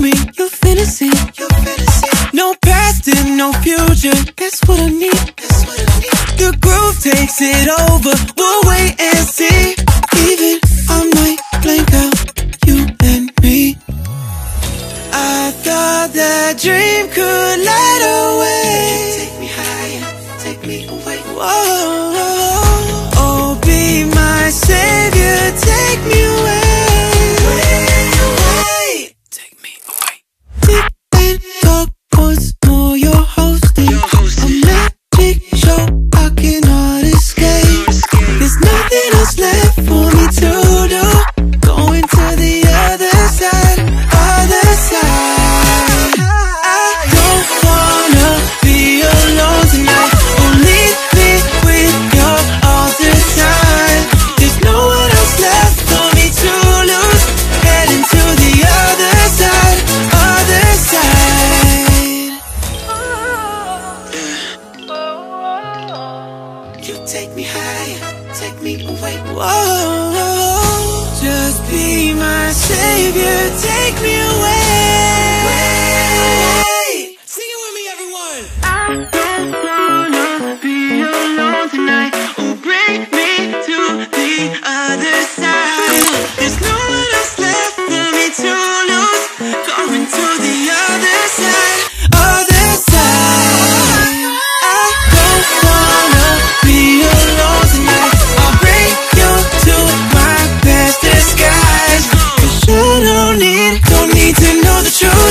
me your fantasy. Your fantasy. No past and no future. That's what I need. That's what I need. The groove takes it over. We'll wait and see. Even I might blank out you and me. I thought that dream could light away. Take me higher, take me away. Whoa, nothing else Take me higher, take me away. Whoa, just be my savior, take me away. Sing it with me, everyone. I, I, I. 주여